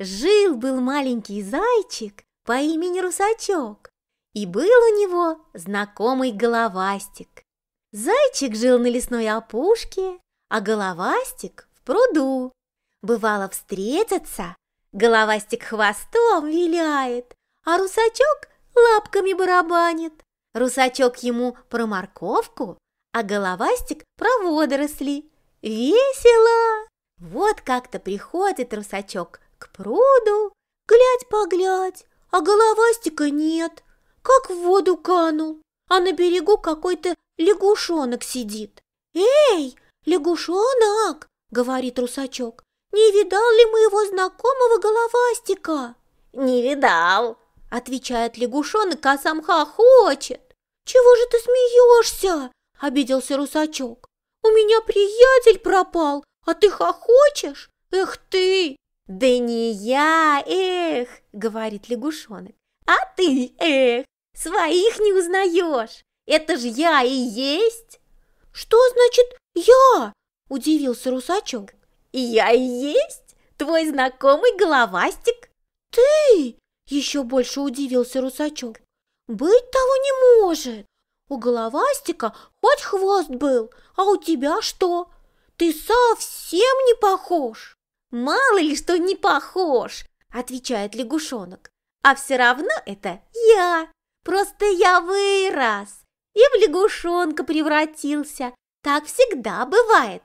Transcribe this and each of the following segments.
Жил-был маленький зайчик по имени Русачок, и был у него знакомый головастик. Зайчик жил на лесной опушке, а головастик в пруду. Бывало встретятся, головастик хвостом виляет, а русачок лапками барабанит. Русачок ему про морковку, а головастик про водоросли. Весело! Вот как-то приходит русачок к пруду, глядь-поглядь, а головастика нет, как в воду канул, а на берегу какой-то лягушонок сидит. «Эй, лягушонок!» — говорит русачок. «Не видал ли моего знакомого головастика?» «Не видал!» — отвечает лягушонок, а сам хохочет. «Чего же ты смеешься?» — обиделся русачок. «У меня приятель пропал, а ты хохочешь? Эх ты!» «Да не я, эх!» — говорит лягушонок. «А ты, эх, своих не узнаешь! Это же я и есть!» «Что значит «я»?» – удивился русачок. «Я и есть твой знакомый головастик!» «Ты?» – еще больше удивился русачок. «Быть того не может! У головастика хоть хвост был, а у тебя что? Ты совсем не похож!» «Мало ли что не похож!» – отвечает лягушонок. «А все равно это я! Просто я вырос и в лягушонка превратился. Так всегда бывает!»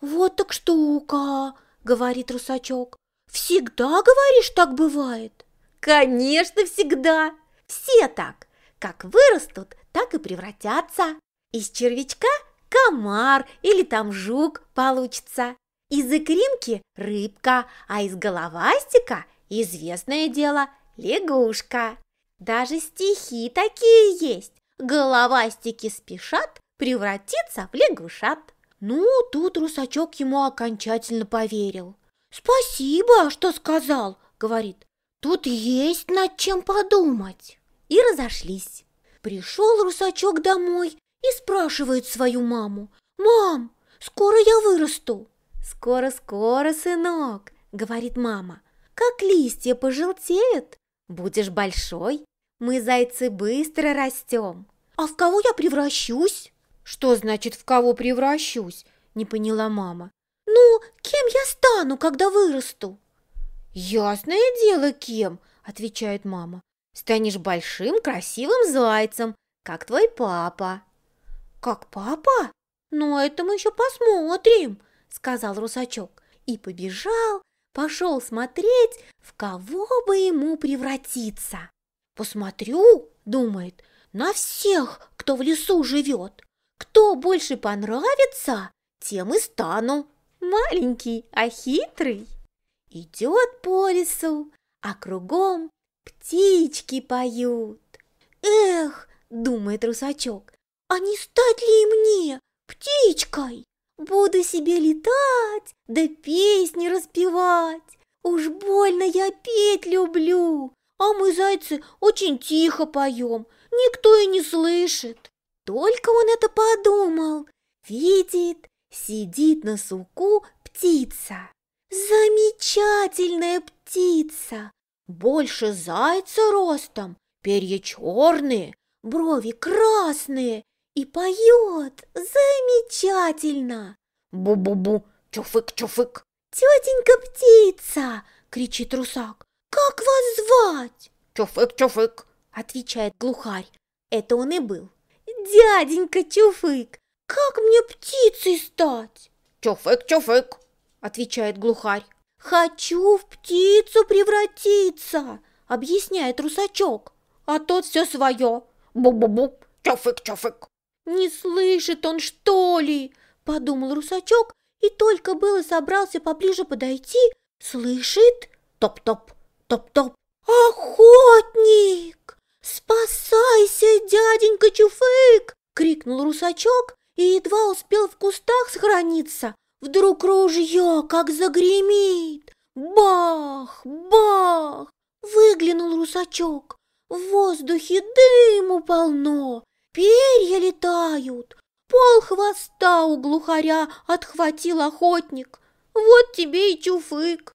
«Вот так штука!» – говорит русачок. «Всегда, говоришь, так бывает?» «Конечно, всегда! Все так! Как вырастут, так и превратятся. Из червячка комар или там жук получится. Из икринки рыбка, а из головастика, известное дело, лягушка. Даже стихи такие есть. Головастики спешат превратиться в лягушат. Ну, тут русачок ему окончательно поверил. «Спасибо, что сказал», — говорит. «Тут есть над чем подумать». И разошлись. Пришел русачок домой и спрашивает свою маму. «Мам, скоро я вырасту?» «Скоро-скоро, сынок», — говорит мама. «Как листья пожелтеют, будешь большой. Мы, зайцы, быстро растем». «А в кого я превращусь?» «Что значит «в кого превращусь»?» — не поняла мама. «Ну, кем я стану, когда вырасту?» «Ясное дело, кем?» — отвечает мама. «Станешь большим, красивым зайцем, как твой папа». «Как папа? Ну, это мы еще посмотрим», — сказал русачок и побежал, пошел смотреть, в кого бы ему превратиться. «Посмотрю», — думает, — «на всех, кто в лесу живет. Кто больше понравится, тем и стану. Маленький, а хитрый». Идет по лесу, а кругом птички поют. «Эх!» — думает русачок, «а не стать ли мне птичкой? Буду себе летать, да песни распевать. Уж больно я петь люблю, а мы, зайцы, очень тихо поем, никто и не слышит». Только он это подумал, видит, сидит на суку птица. Замечательная птица, больше зайца ростом, перья черные, брови красные и поет замечательно. Бу-бу-бу, чуфык-чуфык. Тетенька птица, кричит русак, как вас звать? Чуфык-чуфык, отвечает глухарь. Это он и был. Дяденька Чуфык, как мне птицей стать? Чуфык-чуфык, отвечает глухарь. «Хочу в птицу превратиться!» — объясняет русачок. А тот все свое. Бу-бу-бу, чофык-чофык. «Не слышит он, что ли?» — подумал русачок и только было собрался поближе подойти, слышит топ-топ, топ-топ. «Охотник! Спасайся, дяденька Чуфык!» — крикнул русачок и едва успел в кустах сохраниться, Вдруг ружье как загремит. Бах, бах! Выглянул русачок. В воздухе дыму полно, перья летают. Пол хвоста у глухаря отхватил охотник. Вот тебе и чуфык.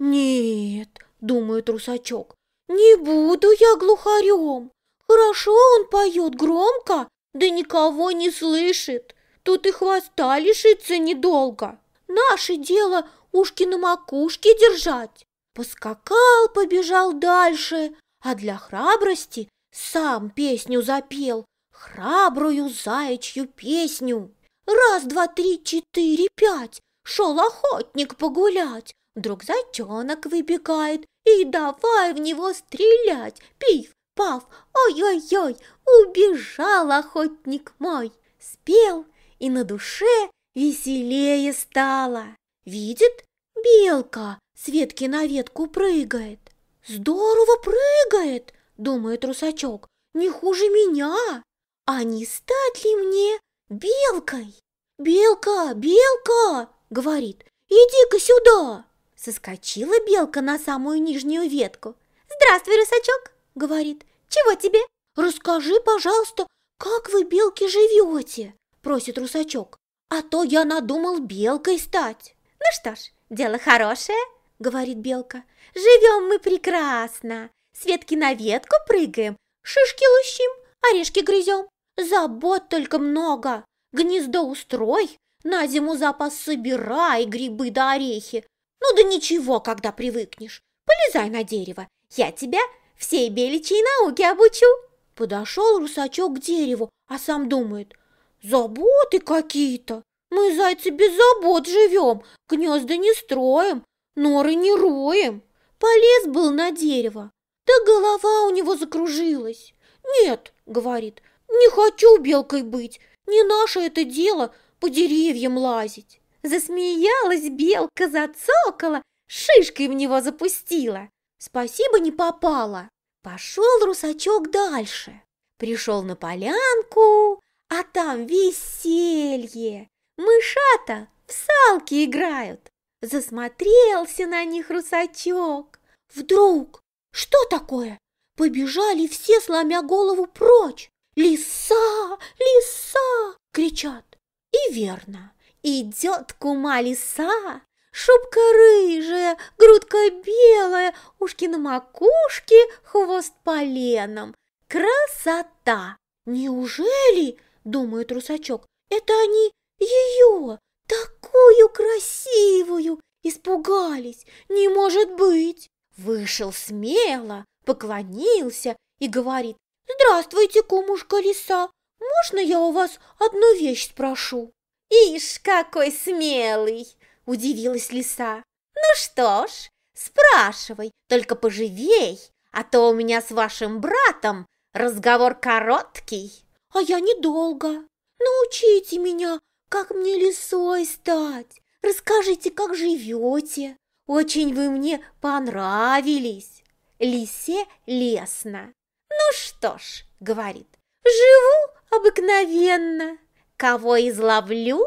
Нет, думает русачок. Не буду я глухарем. Хорошо он поет громко, да никого не слышит. Тут и хвоста лишиться недолго. Наше дело ушки на макушке держать. Поскакал, побежал дальше, а для храбрости сам песню запел, храбрую заячью песню. Раз, два, три, четыре, пять, шел охотник погулять. Вдруг зайчонок выбегает, и давай в него стрелять. Пив, пав, ой-ой-ой, убежал охотник мой. Спел, и на душе веселее стало. Видит, белка с ветки на ветку прыгает. Здорово прыгает, думает русачок, не хуже меня. А не стать ли мне белкой? Белка, белка, говорит, иди-ка сюда. Соскочила белка на самую нижнюю ветку. «Здравствуй, рысачок!» — говорит. «Чего тебе?» «Расскажи, пожалуйста, как вы, белки, живете?» — просит русачок. «А то я надумал белкой стать». «Ну что ж, дело хорошее», — говорит белка. «Живем мы прекрасно. С ветки на ветку прыгаем, шишки лущим, орешки грызем. Забот только много. Гнездо устрой, на зиму запас собирай, грибы да орехи. Ну да ничего, когда привыкнешь. Полезай на дерево, я тебя всей беличьей науке обучу. Подошел русачок к дереву, а сам думает, заботы какие-то. Мы, зайцы, без забот живем, гнезда не строим, норы не роем. Полез был на дерево, да голова у него закружилась. «Нет», — говорит, — «не хочу белкой быть, не наше это дело по деревьям лазить». Засмеялась белка, зацокала, шишкой в него запустила. Спасибо не попала. Пошел русачок дальше. Пришел на полянку, а там веселье. Мышата в салки играют. Засмотрелся на них русачок. Вдруг, что такое? Побежали все, сломя голову прочь. «Лиса! Лиса!» — кричат. И верно, Идет кума лиса, шубка рыжая, грудка белая, ушки на макушке, хвост поленом. Красота! Неужели, думает русачок, это они ее, такую красивую, испугались? Не может быть! Вышел смело, поклонился и говорит, «Здравствуйте, кумушка лиса, можно я у вас одну вещь спрошу?» «Ишь, какой смелый!» – удивилась лиса. «Ну что ж, спрашивай, только поживей, а то у меня с вашим братом разговор короткий». «А я недолго. Научите меня, как мне лисой стать. Расскажите, как живете. Очень вы мне понравились». Лисе лестно. «Ну что ж», — говорит, — «живу обыкновенно». Кого изловлю,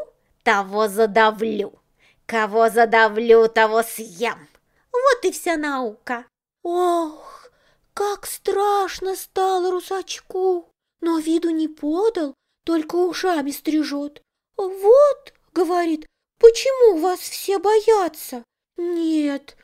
того задавлю. Кого задавлю, того съем. Вот и вся наука. Ох, как страшно стало русачку, но виду не подал, только ушами стрижет. Вот, говорит, почему вас все боятся? Нет,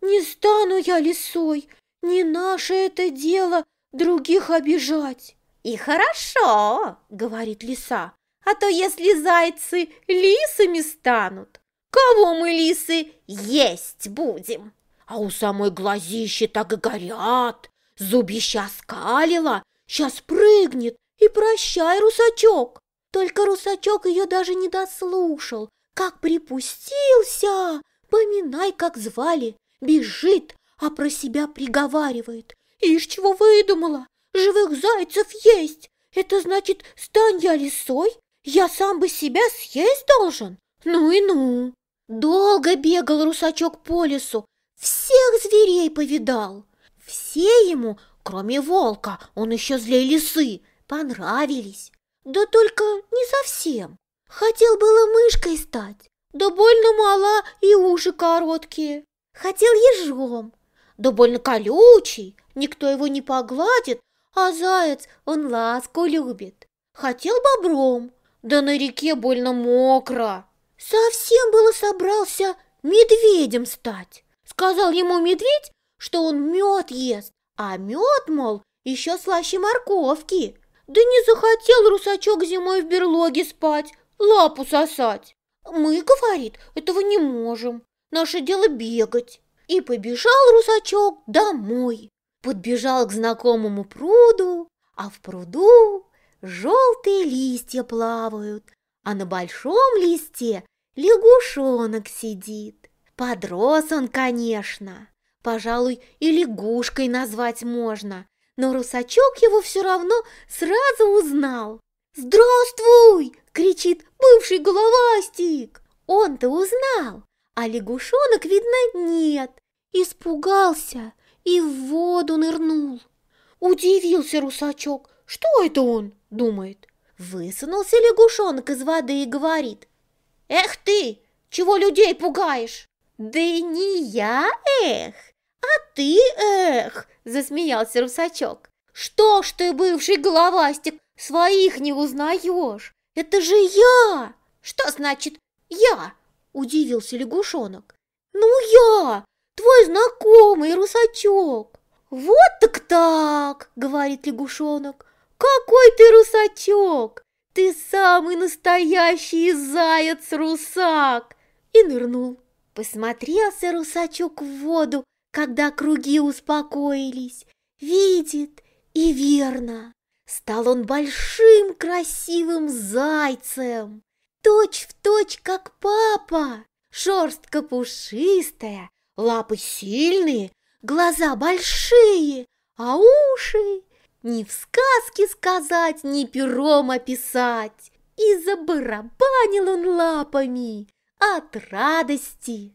не стану я лисой, не наше это дело других обижать. И хорошо, говорит лиса, а то если зайцы лисами станут, кого мы лисы есть будем? А у самой глазища так и горят, зубища скалила, сейчас прыгнет и прощай, русачок. Только русачок ее даже не дослушал, как припустился, поминай, как звали, бежит, а про себя приговаривает. Ишь, чего выдумала, живых зайцев есть, это значит, стань я лисой, я сам бы себя съесть должен? Ну и ну! Долго бегал русачок по лесу, всех зверей повидал. Все ему, кроме волка, он еще злей лисы, понравились. Да только не совсем. Хотел было мышкой стать, да больно мала и уши короткие. Хотел ежом, да больно колючий, никто его не погладит, а заяц он ласку любит. Хотел бобром, да на реке больно мокро. Совсем было собрался медведем стать. Сказал ему медведь, что он мед ест, а мед, мол, еще слаще морковки. Да не захотел русачок зимой в берлоге спать, лапу сосать. Мы, говорит, этого не можем, наше дело бегать. И побежал русачок домой. Подбежал к знакомому пруду, а в пруду желтые листья плавают, а на большом листе лягушонок сидит. Подрос он, конечно, пожалуй, и лягушкой назвать можно, но русачок его все равно сразу узнал. «Здравствуй!» — кричит бывший головастик. Он-то узнал, а лягушонок, видно, нет. Испугался и в воду нырнул. Удивился русачок. Что это он? Думает. Высунулся лягушонок из воды и говорит. Эх ты, чего людей пугаешь? Да не я, эх, а ты, эх, засмеялся русачок. Что ж ты, бывший головастик, своих не узнаешь? Это же я! Что значит «я»? Удивился лягушонок. Ну я, твой знакомый русачок. Вот так так, говорит лягушонок. Какой ты русачок! Ты самый настоящий заяц-русак! И нырнул. Посмотрелся русачок в воду, когда круги успокоились. Видит и верно. Стал он большим красивым зайцем, точь в точь, как папа. Шерстка пушистая, лапы сильные, глаза большие, а уши ни в сказке сказать, ни пером описать. И забарабанил он лапами от радости.